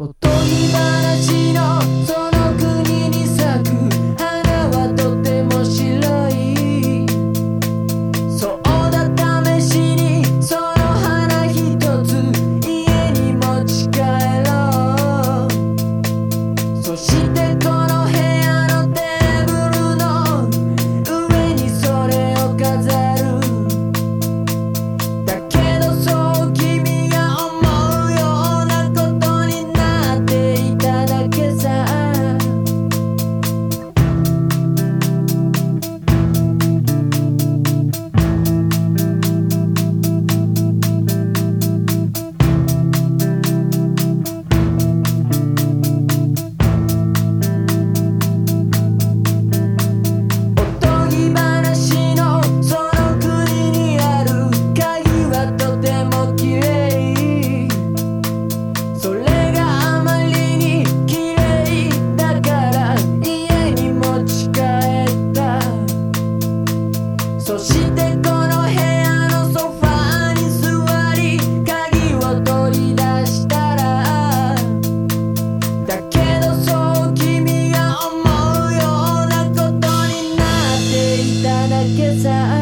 おとぎ話の空 Get out.